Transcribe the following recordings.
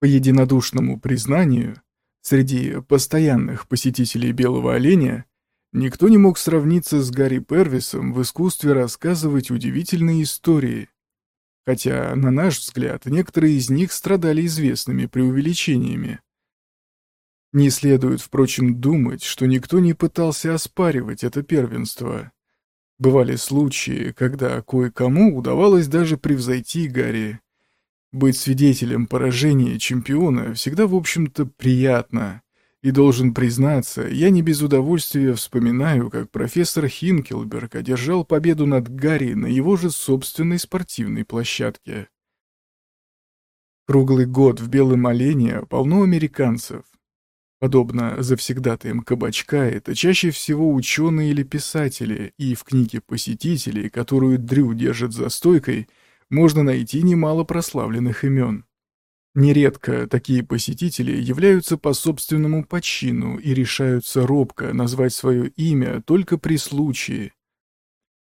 По единодушному признанию, среди постоянных посетителей «Белого оленя» никто не мог сравниться с Гарри Первисом в искусстве рассказывать удивительные истории, хотя, на наш взгляд, некоторые из них страдали известными преувеличениями. Не следует, впрочем, думать, что никто не пытался оспаривать это первенство. Бывали случаи, когда кое-кому удавалось даже превзойти Гарри, быть свидетелем поражения чемпиона всегда, в общем-то, приятно. И должен признаться, я не без удовольствия вспоминаю, как профессор Хинкелберг одержал победу над Гарри на его же собственной спортивной площадке. Круглый год в Белом Олене полно американцев. Подобно завсегдатаям кабачка, это чаще всего ученые или писатели, и в книге посетителей, которую Дрю держит за стойкой, можно найти немало прославленных имен. Нередко такие посетители являются по собственному почину и решаются робко назвать свое имя только при случае.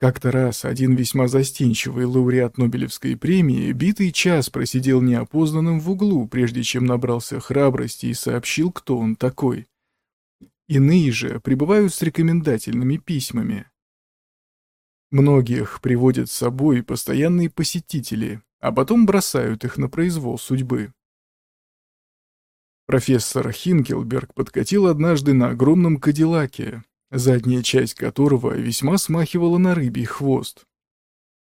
Как-то раз один весьма застенчивый лауреат Нобелевской премии битый час просидел неопознанным в углу, прежде чем набрался храбрости и сообщил, кто он такой. Иные же прибывают с рекомендательными письмами. Многих приводят с собой постоянные посетители, а потом бросают их на произвол судьбы. Профессор Хинкелберг подкатил однажды на огромном кадиллаке, задняя часть которого весьма смахивала на рыбий хвост.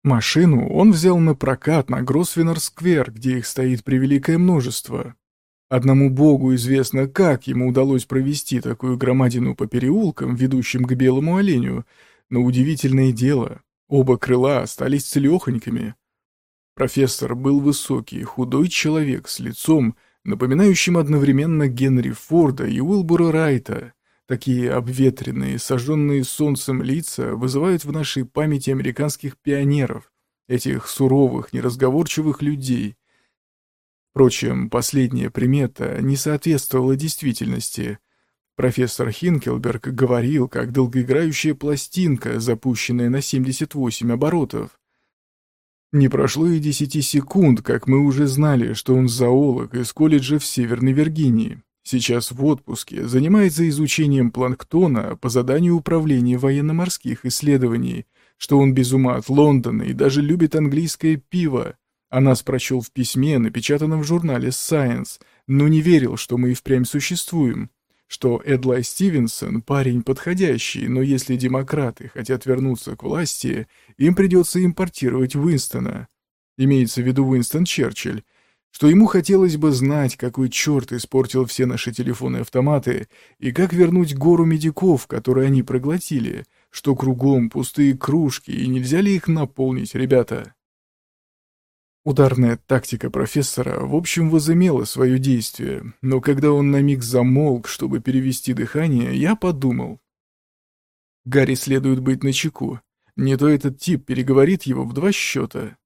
Машину он взял на прокат на Гросвеннер-сквер, где их стоит превеликое множество. Одному богу известно, как ему удалось провести такую громадину по переулкам, ведущим к белому оленю, но удивительное дело, оба крыла остались целехонькими. Профессор был высокий, худой человек с лицом, напоминающим одновременно Генри Форда и Уилбура Райта. Такие обветренные, сожженные солнцем лица вызывают в нашей памяти американских пионеров, этих суровых, неразговорчивых людей. Впрочем, последняя примета не соответствовала действительности — Профессор Хинкелберг говорил, как долгоиграющая пластинка, запущенная на 78 оборотов. Не прошло и десяти секунд, как мы уже знали, что он зоолог из колледжа в Северной Виргинии. Сейчас в отпуске, занимается изучением планктона по заданию Управления военно-морских исследований, что он без ума от Лондона и даже любит английское пиво. А нас прочел в письме, напечатанном в журнале Science, но не верил, что мы и впрямь существуем что Эдлай Стивенсон парень подходящий, но если демократы хотят вернуться к власти, им придется импортировать Уинстона. Имеется в виду Уинстон Черчилль, что ему хотелось бы знать, какой черт испортил все наши телефоны-автоматы, и как вернуть гору медиков, которые они проглотили, что кругом пустые кружки, и нельзя ли их наполнить, ребята? Ударная тактика профессора, в общем, возымела свое действие, но когда он на миг замолк, чтобы перевести дыхание, я подумал. Гарри следует быть начеку. Не то этот тип переговорит его в два счета.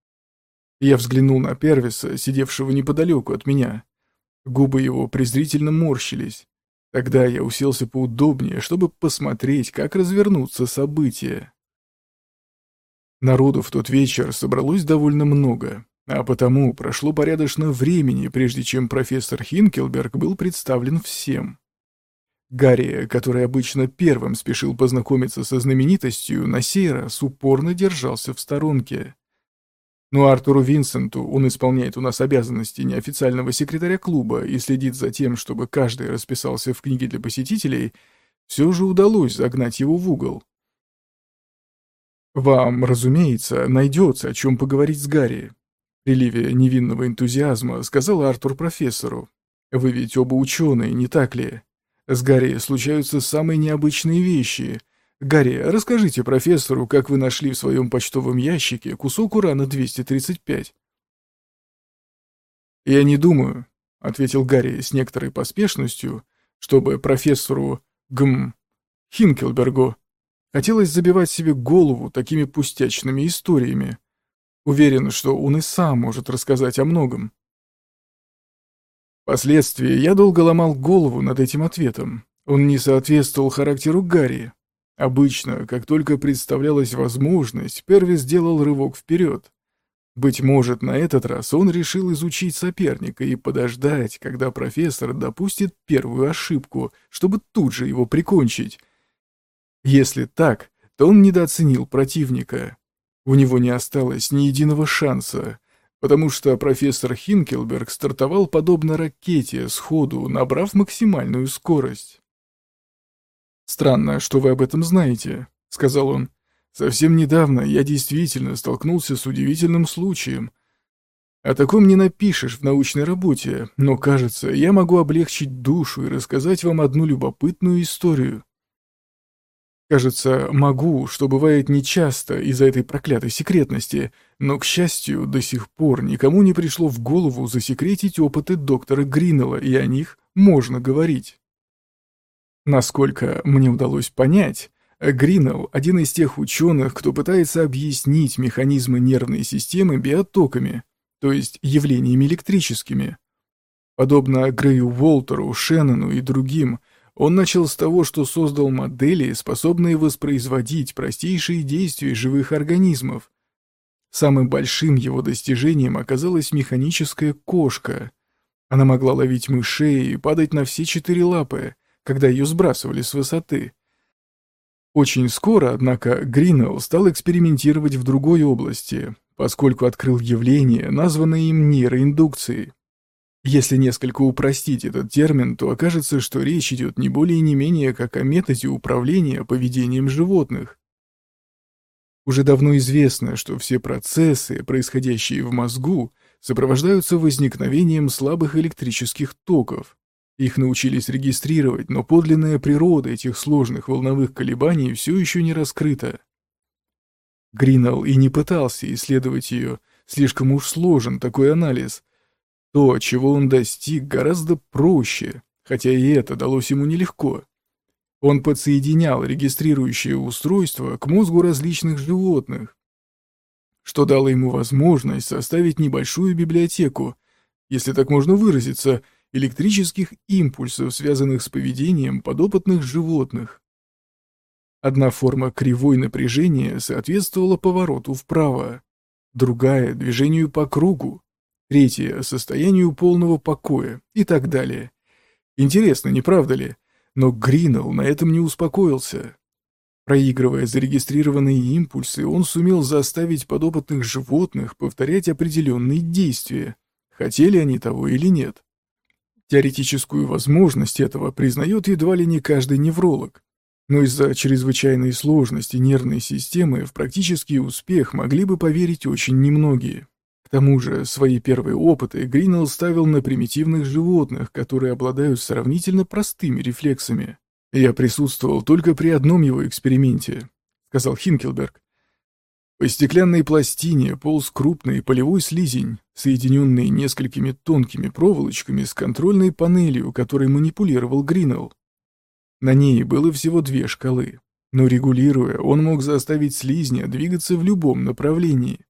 Я взглянул на Первиса, сидевшего неподалеку от меня. Губы его презрительно морщились. Тогда я уселся поудобнее, чтобы посмотреть, как развернутся события. Народу в тот вечер собралось довольно много. А потому прошло порядочно времени, прежде чем профессор Хинкелберг был представлен всем. Гарри, который обычно первым спешил познакомиться со знаменитостью, на сей раз упорно держался в сторонке. Но Артуру Винсенту, он исполняет у нас обязанности неофициального секретаря клуба и следит за тем, чтобы каждый расписался в книге для посетителей, все же удалось загнать его в угол. Вам, разумеется, найдется о чем поговорить с Гарри, приливе невинного энтузиазма, сказал Артур профессору. «Вы ведь оба ученые, не так ли? С Гарри случаются самые необычные вещи. Гарри, расскажите профессору, как вы нашли в своем почтовом ящике кусок урана-235». «Я не думаю», — ответил Гарри с некоторой поспешностью, чтобы профессору Гм. Хинкелбергу хотелось забивать себе голову такими пустячными историями. Уверен, что он и сам может рассказать о многом. Впоследствии я долго ломал голову над этим ответом. Он не соответствовал характеру Гарри. Обычно, как только представлялась возможность, Первис сделал рывок вперед. Быть может, на этот раз он решил изучить соперника и подождать, когда профессор допустит первую ошибку, чтобы тут же его прикончить. Если так, то он недооценил противника. У него не осталось ни единого шанса, потому что профессор Хинкелберг стартовал подобно ракете, сходу набрав максимальную скорость. «Странно, что вы об этом знаете», — сказал он. «Совсем недавно я действительно столкнулся с удивительным случаем. О таком не напишешь в научной работе, но, кажется, я могу облегчить душу и рассказать вам одну любопытную историю». Кажется, могу, что бывает нечасто из-за этой проклятой секретности, но, к счастью, до сих пор никому не пришло в голову засекретить опыты доктора Гринелла, и о них можно говорить. Насколько мне удалось понять, Гринелл – один из тех ученых, кто пытается объяснить механизмы нервной системы биотоками, то есть явлениями электрическими. Подобно Грею Уолтеру, Шеннону и другим – он начал с того, что создал модели, способные воспроизводить простейшие действия живых организмов. Самым большим его достижением оказалась механическая кошка. Она могла ловить мышей и падать на все четыре лапы, когда ее сбрасывали с высоты. Очень скоро, однако, Гринелл стал экспериментировать в другой области, поскольку открыл явление, названное им нейроиндукцией. Если несколько упростить этот термин, то окажется, что речь идет не более не менее как о методе управления поведением животных. Уже давно известно, что все процессы, происходящие в мозгу, сопровождаются возникновением слабых электрических токов. Их научились регистрировать, но подлинная природа этих сложных волновых колебаний все еще не раскрыта. Гринелл и не пытался исследовать ее, слишком уж сложен такой анализ – то, чего он достиг, гораздо проще, хотя и это далось ему нелегко. Он подсоединял регистрирующее устройство к мозгу различных животных, что дало ему возможность составить небольшую библиотеку, если так можно выразиться, электрических импульсов, связанных с поведением подопытных животных. Одна форма кривой напряжения соответствовала повороту вправо, другая — движению по кругу, Третье – состоянию полного покоя и так далее. Интересно, не правда ли? Но Гринелл на этом не успокоился. Проигрывая зарегистрированные импульсы, он сумел заставить подопытных животных повторять определенные действия, хотели они того или нет. Теоретическую возможность этого признает едва ли не каждый невролог. Но из-за чрезвычайной сложности нервной системы в практический успех могли бы поверить очень немногие тому же, свои первые опыты Гринелл ставил на примитивных животных, которые обладают сравнительно простыми рефлексами. «Я присутствовал только при одном его эксперименте», — сказал Хинкелберг. По стеклянной пластине полз крупный полевой слизень, соединенный несколькими тонкими проволочками с контрольной панелью, которой манипулировал Гринелл. На ней было всего две шкалы, но регулируя, он мог заставить слизня двигаться в любом направлении.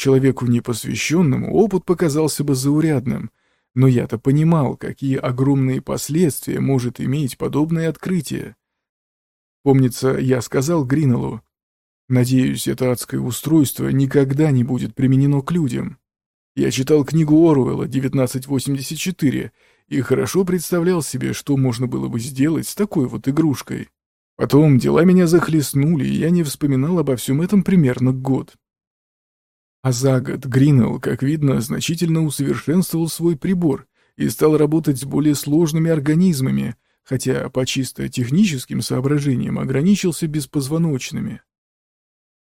Человеку непосвященному опыт показался бы заурядным, но я-то понимал, какие огромные последствия может иметь подобное открытие. Помнится, я сказал Гринеллу, «Надеюсь, это адское устройство никогда не будет применено к людям». Я читал книгу Оруэлла «1984» и хорошо представлял себе, что можно было бы сделать с такой вот игрушкой. Потом дела меня захлестнули, и я не вспоминал обо всем этом примерно год. А за год Гринелл, как видно, значительно усовершенствовал свой прибор и стал работать с более сложными организмами, хотя по чисто техническим соображениям ограничился беспозвоночными.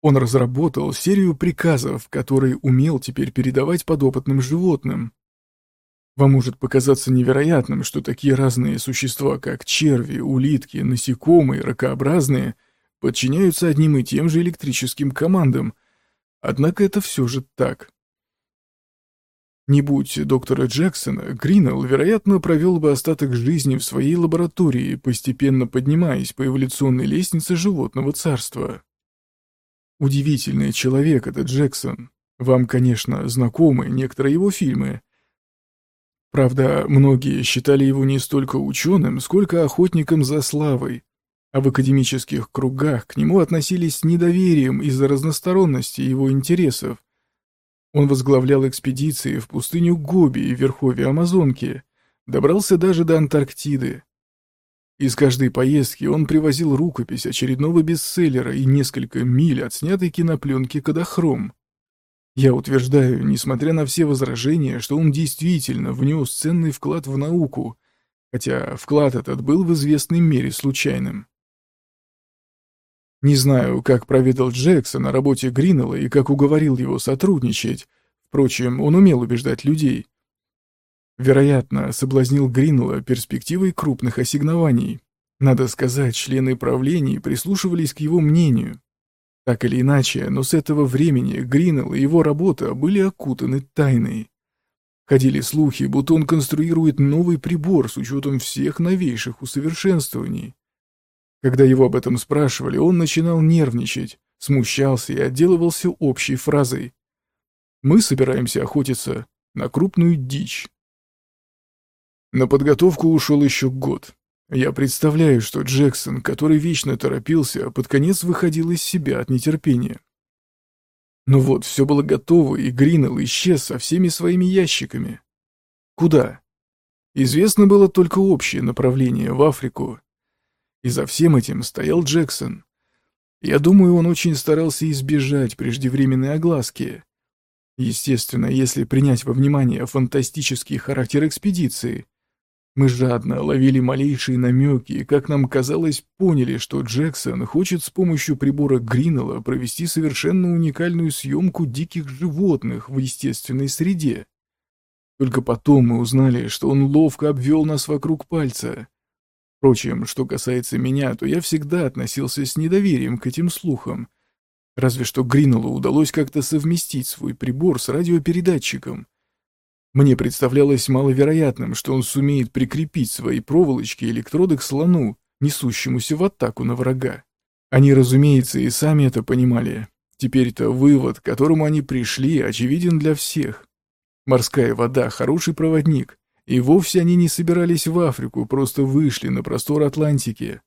Он разработал серию приказов, которые умел теперь передавать подопытным животным. Вам может показаться невероятным, что такие разные существа, как черви, улитки, насекомые, ракообразные, подчиняются одним и тем же электрическим командам – Однако это все же так. Не будь доктора Джексона, Гринелл, вероятно, провел бы остаток жизни в своей лаборатории, постепенно поднимаясь по эволюционной лестнице животного царства. Удивительный человек этот Джексон. Вам, конечно, знакомы некоторые его фильмы. Правда, многие считали его не столько ученым, сколько охотником за славой, а в академических кругах к нему относились с недоверием из-за разносторонности его интересов. Он возглавлял экспедиции в пустыню Гоби и верховье Амазонки, добрался даже до Антарктиды. Из каждой поездки он привозил рукопись очередного бестселлера и несколько миль от снятой кинопленки «Кадахром». Я утверждаю, несмотря на все возражения, что он действительно внес ценный вклад в науку, хотя вклад этот был в известной мере случайным. Не знаю, как проведал Джексон о работе Гринелла и как уговорил его сотрудничать. Впрочем, он умел убеждать людей. Вероятно, соблазнил Гринелла перспективой крупных ассигнований. Надо сказать, члены правлений прислушивались к его мнению. Так или иначе, но с этого времени Гринелл и его работа были окутаны тайной. Ходили слухи, будто он конструирует новый прибор с учетом всех новейших усовершенствований. Когда его об этом спрашивали, он начинал нервничать, смущался и отделывался общей фразой. «Мы собираемся охотиться на крупную дичь». На подготовку ушел еще год. Я представляю, что Джексон, который вечно торопился, под конец выходил из себя от нетерпения. Но вот, все было готово, и Гринелл исчез со всеми своими ящиками. Куда? Известно было только общее направление, в Африку. И за всем этим стоял Джексон. Я думаю, он очень старался избежать преждевременной огласки. Естественно, если принять во внимание фантастический характер экспедиции, мы жадно ловили малейшие намеки и, как нам казалось, поняли, что Джексон хочет с помощью прибора Гринелла провести совершенно уникальную съемку диких животных в естественной среде. Только потом мы узнали, что он ловко обвел нас вокруг пальца. Впрочем, что касается меня, то я всегда относился с недоверием к этим слухам. Разве что Гринеллу удалось как-то совместить свой прибор с радиопередатчиком — мне представлялось маловероятным, что он сумеет прикрепить свои проволочки и электроды к слону, несущемуся в атаку на врага. Они, разумеется, и сами это понимали. Теперь-то вывод, к которому они пришли, очевиден для всех. Морская вода — хороший проводник, и вовсе они не собирались в Африку, просто вышли на простор Атлантики.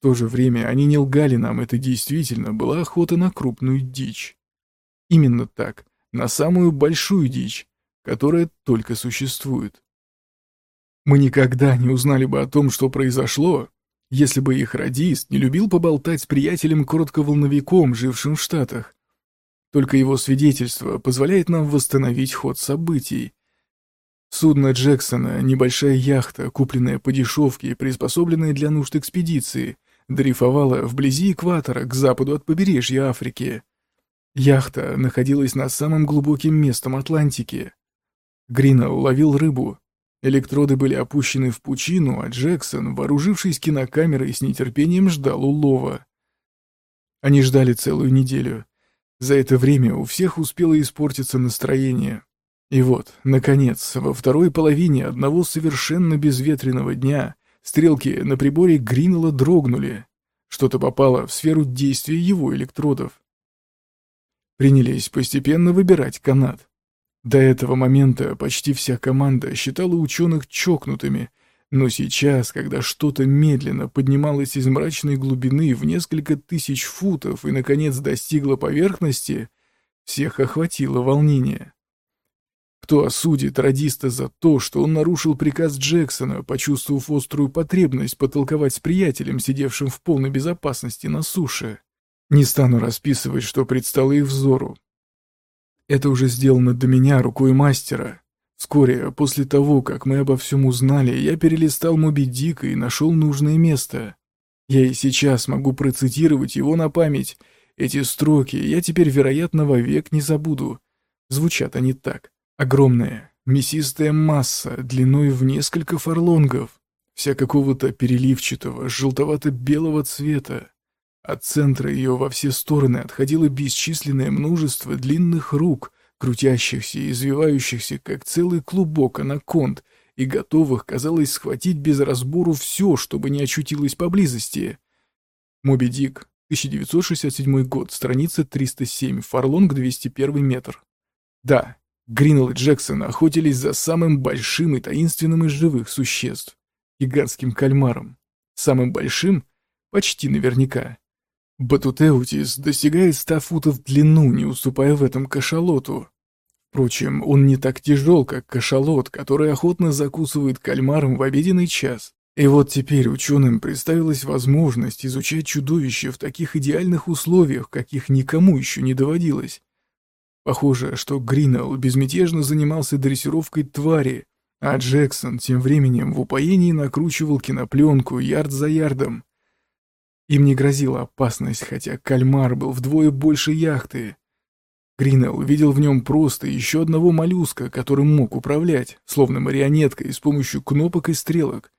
В то же время они не лгали нам, это действительно была охота на крупную дичь. Именно так, на самую большую дичь, которая только существует. Мы никогда не узнали бы о том, что произошло, если бы их радист не любил поболтать с приятелем-коротковолновиком, жившим в Штатах. Только его свидетельство позволяет нам восстановить ход событий. Судно Джексона, небольшая яхта, купленная по дешевке и приспособленная для нужд экспедиции, дрейфовала вблизи экватора к западу от побережья Африки. Яхта находилась над самым глубоким местом Атлантики. Грина уловил рыбу. Электроды были опущены в пучину, а Джексон, вооружившись кинокамерой, с нетерпением ждал улова. Они ждали целую неделю. За это время у всех успело испортиться настроение. И вот, наконец, во второй половине одного совершенно безветренного дня стрелки на приборе Гринелла дрогнули. Что-то попало в сферу действия его электродов. Принялись постепенно выбирать канат. До этого момента почти вся команда считала ученых чокнутыми, но сейчас, когда что-то медленно поднималось из мрачной глубины в несколько тысяч футов и, наконец, достигло поверхности, всех охватило волнение. Кто осудит радиста за то, что он нарушил приказ Джексона, почувствовав острую потребность потолковать с приятелем, сидевшим в полной безопасности на суше? Не стану расписывать, что предстало их взору. Это уже сделано до меня рукой мастера. Вскоре, после того, как мы обо всем узнали, я перелистал Моби Дика и нашел нужное место. Я и сейчас могу процитировать его на память. Эти строки я теперь, вероятно, вовек не забуду. Звучат они так. Огромная, мясистая масса, длиной в несколько фарлонгов, вся какого-то переливчатого, желтовато-белого цвета. От центра ее во все стороны отходило бесчисленное множество длинных рук, крутящихся и извивающихся, как целый клубок анаконд, и готовых, казалось, схватить без разбору все, чтобы не очутилось поблизости. Моби Дик, 1967 год, страница 307, фарлонг 201 метр. Да, Гринелл и Джексон охотились за самым большим и таинственным из живых существ — гигантским кальмаром. Самым большим — почти наверняка. Батутеутис достигает ста футов в длину, не уступая в этом кашалоту. Впрочем, он не так тяжел, как кашалот, который охотно закусывает кальмаром в обеденный час. И вот теперь ученым представилась возможность изучать чудовище в таких идеальных условиях, каких никому еще не доводилось. Похоже, что Гринелл безмятежно занимался дрессировкой твари, а Джексон тем временем в упоении накручивал кинопленку ярд за ярдом. Им не грозила опасность, хотя кальмар был вдвое больше яхты. Гринелл видел в нем просто еще одного моллюска, которым мог управлять, словно марионеткой, с помощью кнопок и стрелок.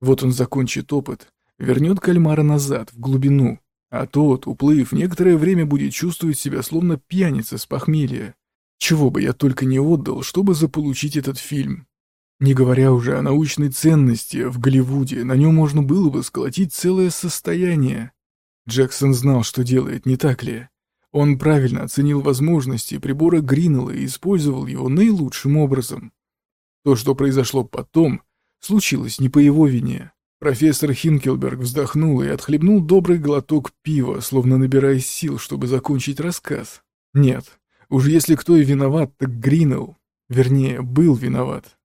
Вот он закончит опыт, вернет кальмара назад, в глубину, а тот, уплыв, некоторое время будет чувствовать себя словно пьяница с похмелья. Чего бы я только не отдал, чтобы заполучить этот фильм. Не говоря уже о научной ценности, в Голливуде на нем можно было бы сколотить целое состояние. Джексон знал, что делает, не так ли? Он правильно оценил возможности прибора Гринелла и использовал его наилучшим образом. То, что произошло потом, Случилось не по его вине. Профессор Хинкелберг вздохнул и отхлебнул добрый глоток пива, словно набираясь сил, чтобы закончить рассказ. Нет, уж если кто и виноват, так Гринелл. Вернее, был виноват.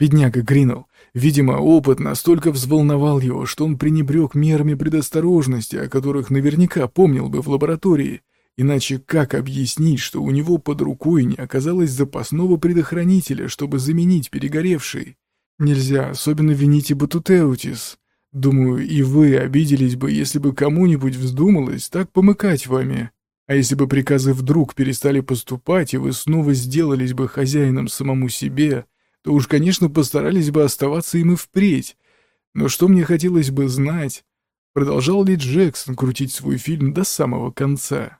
Бедняга Гринелл. Видимо, опыт настолько взволновал его, что он пренебрег мерами предосторожности, о которых наверняка помнил бы в лаборатории. Иначе как объяснить, что у него под рукой не оказалось запасного предохранителя, чтобы заменить перегоревший? Нельзя особенно винить и Батутеутис. Думаю, и вы обиделись бы, если бы кому-нибудь вздумалось так помыкать вами. А если бы приказы вдруг перестали поступать, и вы снова сделались бы хозяином самому себе, то уж, конечно, постарались бы оставаться им и впредь. Но что мне хотелось бы знать, продолжал ли Джексон крутить свой фильм до самого конца?